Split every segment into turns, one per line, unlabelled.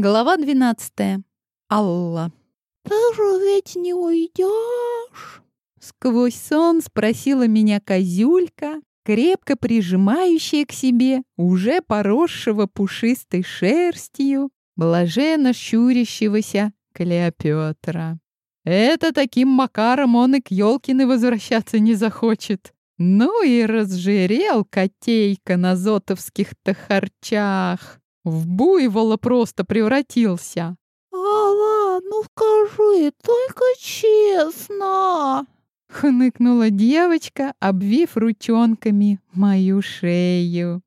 Глава 12. Алла.
«Ты же ведь не уйдешь?»
Сквозь сон спросила меня козюлька, крепко прижимающая к себе уже поросшего пушистой шерстью, блаженно щурящегося Клеопетра. Это таким макаром он и к Ёлкиной возвращаться не захочет. Ну и разжирел котейка на зотовских-то харчах. В буйвола просто превратился.
«Алла, ну скажи, только честно!»
Хныкнула девочка, обвив ручонками мою шею.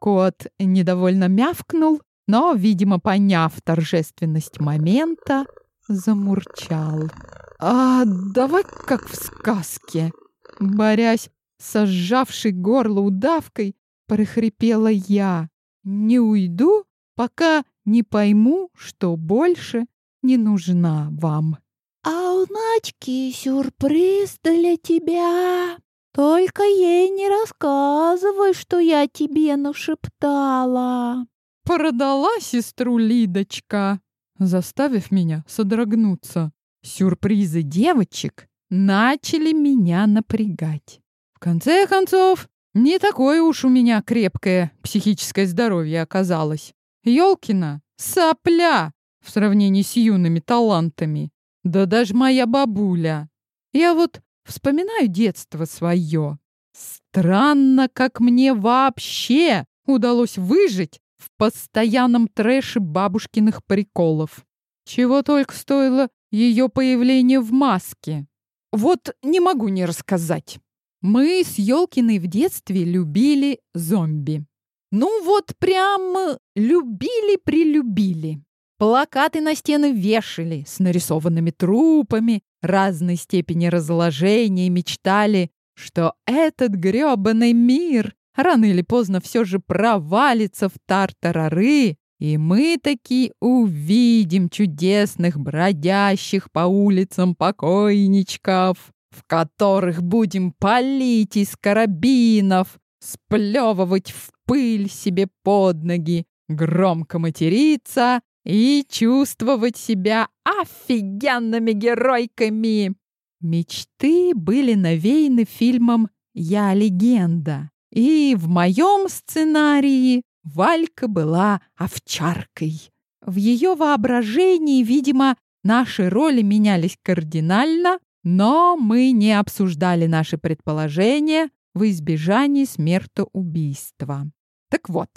Кот недовольно мявкнул, но, видимо, поняв торжественность момента, замурчал. «А давай как в сказке!» Борясь со сжавшей горло удавкой, прохрипела я. «Не уйду, пока не пойму, что больше не нужна вам».
«А у Начки сюрприз для тебя. Только ей не рассказывай, что я тебе нашептала».
Продала сестру Лидочка, заставив меня содрогнуться. Сюрпризы девочек начали меня напрягать. В конце концов, не такое уж у меня крепкое психическое здоровье оказалось. Ёлкина — сопля в сравнении с юными талантами. Да даже моя бабуля. Я вот вспоминаю детство свое. Странно, как мне вообще удалось выжить в постоянном трэше бабушкиных приколов. Чего только стоило ее появление в маске. Вот не могу не рассказать. Мы с Ёлкиной в детстве любили зомби. Ну вот прям любили-прилюбили. Плакаты на стены вешали с нарисованными трупами разной степени разложения мечтали, что этот грёбаный мир рано или поздно все же провалится в тартарары, и мы таки увидим чудесных бродящих по улицам покойничков, в которых будем палить из карабинов, сплевывать в пыль себе под ноги, громко материться и чувствовать себя офигенными геройками. Мечты были навеяны фильмом «Я легенда». И в моем сценарии Валька была овчаркой. В ее воображении, видимо, наши роли менялись кардинально, но мы не обсуждали наши предположения в избежании смертоубийства. Так вот,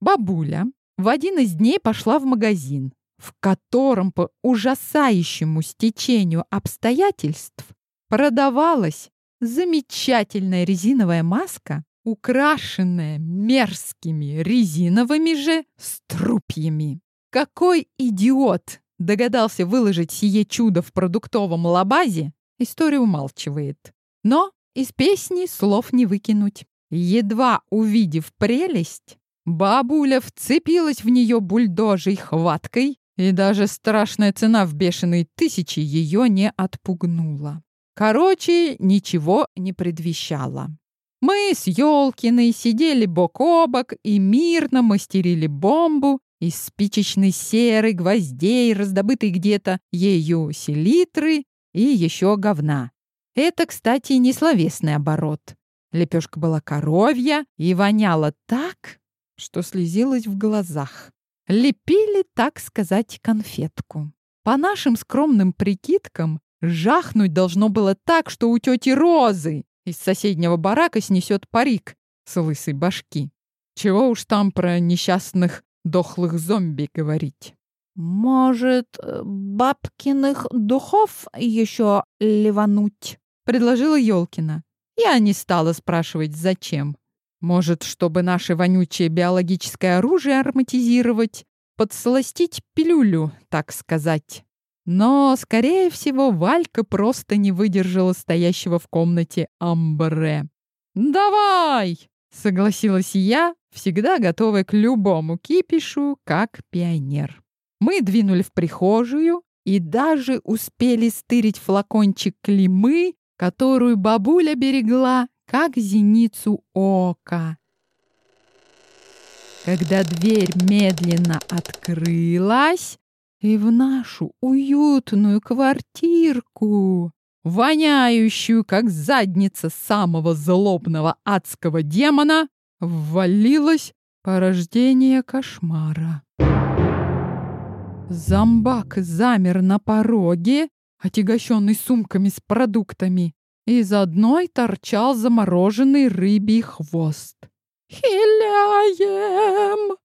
бабуля в один из дней пошла в магазин, в котором по ужасающему стечению обстоятельств продавалась замечательная резиновая маска, украшенная мерзкими резиновыми же струпьями. Какой идиот догадался выложить сие чудо в продуктовом лабазе, история умалчивает. Но из песни слов не выкинуть. Едва увидев прелесть, Бабуля вцепилась в нее бульдожей хваткой, и даже страшная цена в бешеные тысячи ее не отпугнула. Короче, ничего не предвещало. Мы с Ёлкиной сидели бок о бок и мирно мастерили бомбу из спичечной серы, гвоздей, раздобытой где-то ею селитры и еще говна. Это, кстати, не словесный оборот. Лепешка была коровья и воняла так, что слезилось в глазах. Лепили, так сказать, конфетку. По нашим скромным прикидкам, жахнуть должно было так, что у тети Розы из соседнего барака снесет парик с лысой башки. Чего уж там про несчастных дохлых зомби говорить.
«Может, бабкиных духов еще ливануть?»
— предложила Ёлкина. Я не стала спрашивать, зачем. Может, чтобы наше вонючее биологическое оружие ароматизировать, подсластить пилюлю, так сказать. Но, скорее всего, Валька просто не выдержала стоящего в комнате амбре. «Давай!» — согласилась я, всегда готовая к любому кипишу, как пионер. Мы двинули в прихожую и даже успели стырить флакончик климы, которую бабуля берегла как зеницу ока. когда дверь медленно открылась, и в нашу уютную квартирку, воняющую, как задница самого злобного адского демона, ввалилось порождение кошмара. Зомбак замер на пороге, отягощенный сумками с продуктами. Из одной торчал замороженный рыбий хвост. «Хиляем!»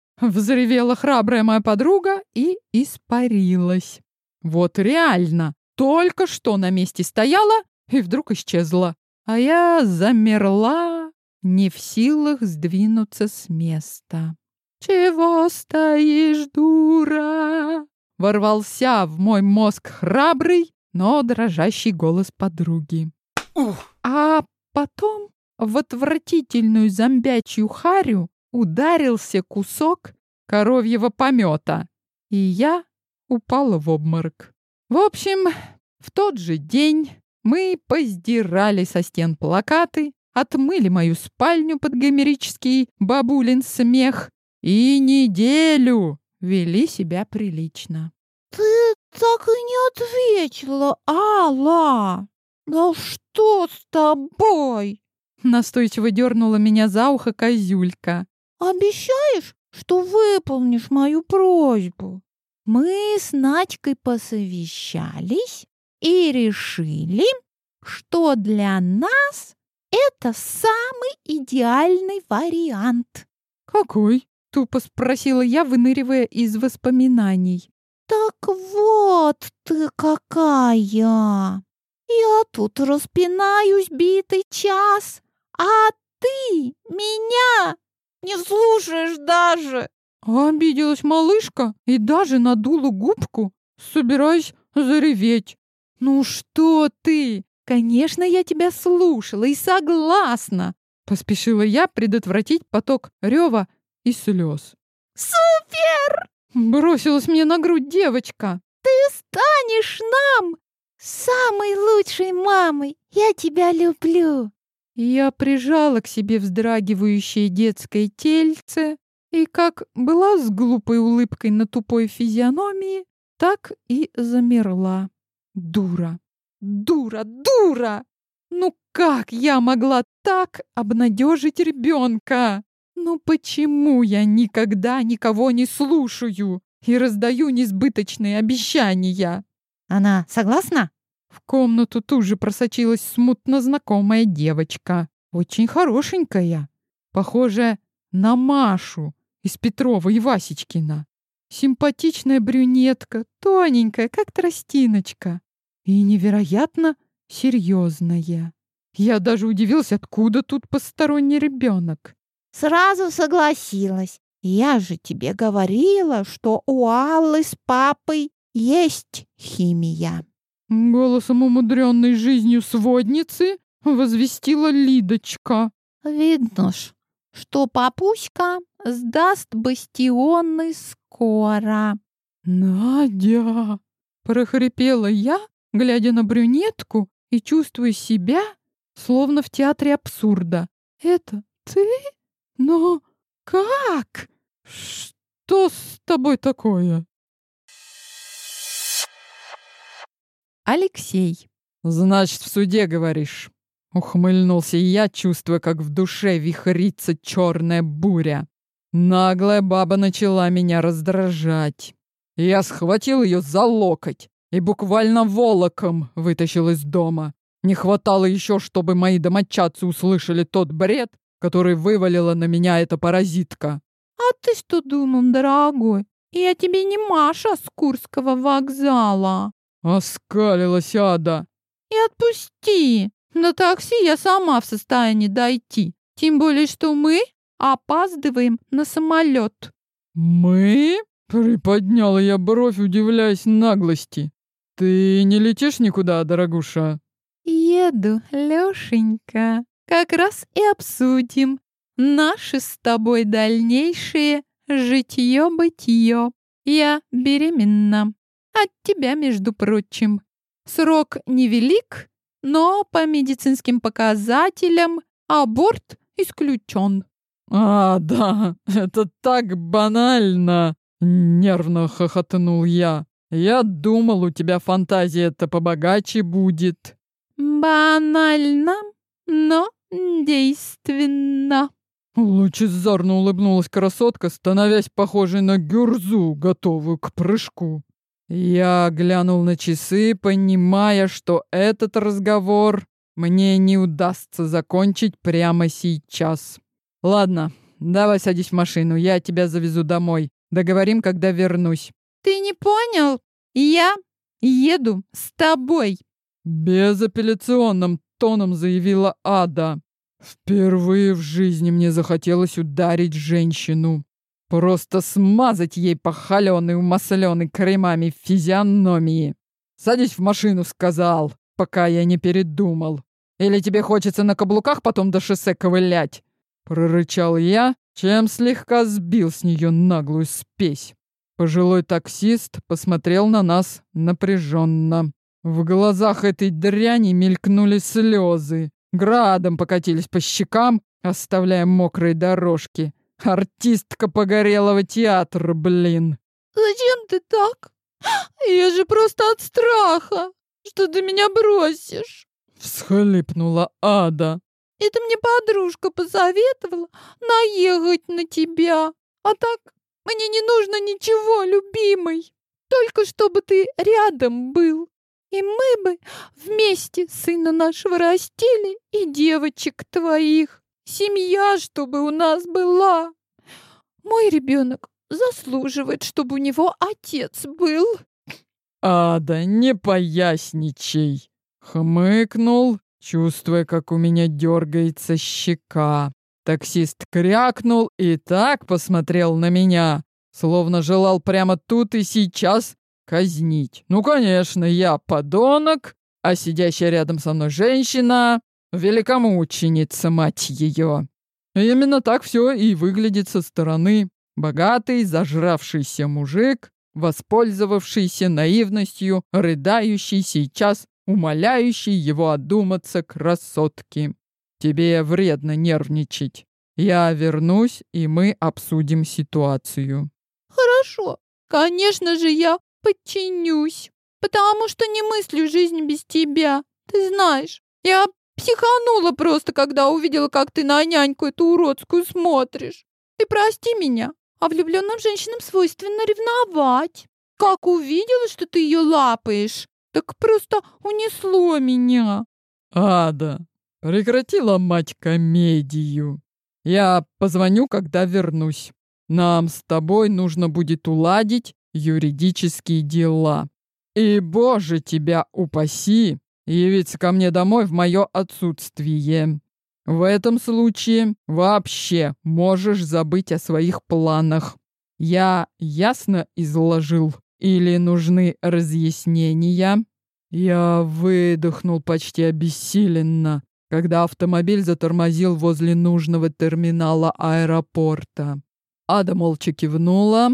— взревела храбрая моя подруга и испарилась. Вот реально, только что на месте стояла и вдруг исчезла. А я замерла, не в силах сдвинуться с места. «Чего стоишь, дура?» Ворвался в мой мозг храбрый, но дрожащий голос подруги. Ух. А потом в отвратительную зомбячью харю ударился кусок коровьего помета, и я упала в обморок. В общем, в тот же день мы поздирали со стен плакаты, отмыли мою спальню под гомерический бабулин смех и неделю вели себя прилично.
«Ты так и не ответила, Алла! Да что с тобой?»
Настойчиво дернула меня за ухо козюлька.
«Обещаешь, что выполнишь мою просьбу?» Мы с Начкой посовещались и решили, что для нас это самый идеальный вариант.
«Какой?» — тупо спросила я, выныривая из воспоминаний.
«Так вот ты какая! Я тут распинаюсь битый час, а ты меня не слушаешь даже!»
Обиделась малышка и даже надула губку, собираясь зареветь. «Ну что ты? Конечно, я тебя слушала и согласна!» Поспешила я предотвратить поток рева и слез.
«Супер!»
Бросилась мне на грудь девочка.
«Ты станешь нам самой лучшей мамой! Я тебя люблю!»
Я прижала к себе вздрагивающее детское тельце и как была с глупой улыбкой на тупой физиономии, так и замерла. Дура! Дура! Дура! Ну как я могла так обнадежить ребенка? Ну почему я никогда никого не слушаю и раздаю несбыточные обещания?
Она согласна?
В комнату тут же просочилась смутно знакомая девочка. Очень хорошенькая. Похожая на Машу из Петрова и Васечкина. Симпатичная брюнетка, тоненькая, как тростиночка. И невероятно серьезная. Я даже удивился, откуда тут посторонний ребенок.
Сразу согласилась. Я же тебе говорила, что у Аллы с папой есть химия.
Голосом умудренной жизнью сводницы возвестила Лидочка.
Видно ж, что папуська сдаст бастионы скоро.
Надя! прохрипела я, глядя на брюнетку и чувствуя себя, словно в театре абсурда. Это ты? Но как? Что с тобой такое? Алексей. Значит, в суде говоришь. Ухмыльнулся я, чувствуя, как в душе вихрится черная буря. Наглая баба начала меня раздражать. Я схватил ее за локоть и буквально волоком вытащил из дома. Не хватало еще, чтобы мои домочадцы услышали тот бред, который вывалила на меня эта паразитка.
«А ты что думал, дорогой? Я тебе не Маша с Курского вокзала!»
Оскалилась Ада.
«И отпусти! На такси я сама в состоянии дойти. Тем более, что мы опаздываем на самолет».
«Мы?» — приподняла я бровь, удивляясь наглости. «Ты не летишь никуда, дорогуша?»
«Еду, Лёшенька. Как раз и обсудим наше с тобой дальнейшее житье-бытие. Я беременна. От тебя, между прочим. Срок невелик, но по медицинским показателям аборт исключен.
«А, да, это так банально!» — нервно хохотнул я. «Я думал, у тебя фантазия-то побогаче будет».
«Банально, но действенно».
Лучезарно улыбнулась красотка, становясь похожей на гюрзу, готовую к прыжку. Я глянул на часы, понимая, что этот разговор мне не удастся закончить прямо сейчас. Ладно, давай садись в машину, я тебя завезу домой. Договорим, когда вернусь.
Ты не понял? Я еду с тобой.
Безапелляционным тоном заявила Ада. Впервые в жизни мне захотелось ударить женщину. Просто смазать ей по холеной, умасленной кремами физиономии. «Садись в машину», — сказал, пока я не передумал. «Или тебе хочется на каблуках потом до шоссе ковылять?» Прорычал я, чем слегка сбил с нее наглую спесь. Пожилой таксист посмотрел на нас напряженно. В глазах этой дряни мелькнули слезы. Градом покатились по щекам, оставляя мокрые дорожки. Артистка погорелого театра, блин.
Зачем ты так? Я же просто от страха, что ты меня бросишь.
Всхлипнула Ада.
Это мне подружка посоветовала наехать на тебя. А так мне не нужно ничего, любимый. Только чтобы ты рядом был. И мы бы вместе сына нашего растили и девочек твоих. Семья, чтобы у нас была. Мой ребенок заслуживает, чтобы у него отец был.
Ада, не поясничай. Хмыкнул, чувствуя, как у меня дергается щека. Таксист крякнул и так посмотрел на меня, словно желал прямо тут и сейчас казнить. Ну, конечно, я подонок, а сидящая рядом со мной женщина — великомученица, мать ее. Именно так все и выглядит со стороны. Богатый, зажравшийся мужик, воспользовавшийся наивностью, рыдающий сейчас, умоляющий его одуматься красотки. Тебе вредно нервничать. Я вернусь, и мы обсудим ситуацию.
Хорошо. Конечно же, я подчинюсь, потому что не мыслю жизнь без тебя. Ты знаешь, я психанула просто, когда увидела, как ты на няньку эту уродскую смотришь. Ты прости меня, а влюбленным женщинам свойственно ревновать. Как увидела, что ты ее лапаешь, так просто унесло меня.
Ада, прекрати ломать комедию. Я позвоню, когда вернусь. Нам с тобой нужно будет уладить юридические дела. И, боже, тебя упаси, явиться ко мне домой в мое отсутствие. В этом случае вообще можешь забыть о своих планах. Я ясно изложил или нужны разъяснения? Я выдохнул почти обессиленно, когда автомобиль затормозил возле нужного терминала аэропорта. Ада молча кивнула,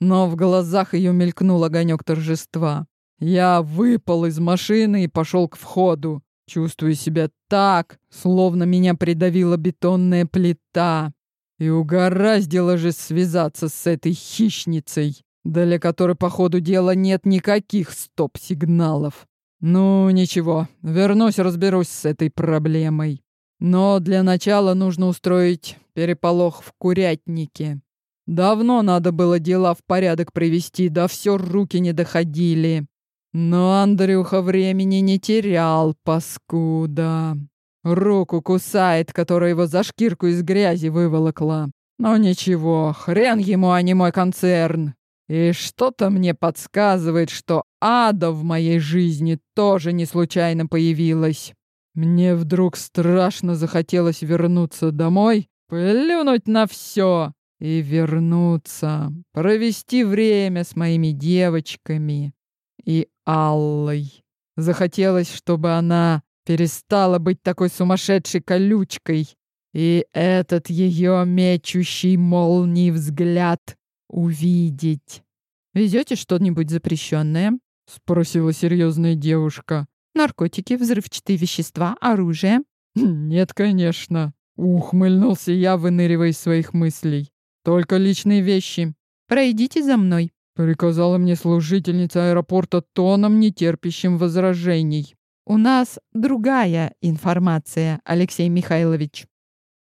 но в глазах ее мелькнул огонек торжества. Я выпал из машины и пошел к входу, чувствуя себя так, словно меня придавила бетонная плита. И угораздило же связаться с этой хищницей, для которой по ходу дела нет никаких стоп-сигналов. Ну, ничего, вернусь, разберусь с этой проблемой. Но для начала нужно устроить переполох в курятнике. Давно надо было дела в порядок привести, да все руки не доходили. Но Андрюха времени не терял, паскуда. Руку кусает, которая его за шкирку из грязи выволокла. Но ничего, хрен ему, а не мой концерн. И что-то мне подсказывает, что ада в моей жизни тоже не случайно появилась. Мне вдруг страшно захотелось вернуться домой, плюнуть на все и вернуться, провести время с моими девочками и Аллой. Захотелось, чтобы она перестала быть такой сумасшедшей колючкой, и этот ее мечущий молний взгляд увидеть. «Везете что-нибудь запрещенное?» — спросила серьезная девушка. «Наркотики, взрывчатые вещества, оружие?» «Нет, конечно», — Ухмыльнулся я, выныривая из своих мыслей. Только личные вещи.
Пройдите за мной.
Приказала мне служительница аэропорта тоном, нетерпящим возражений.
У нас другая информация, Алексей Михайлович.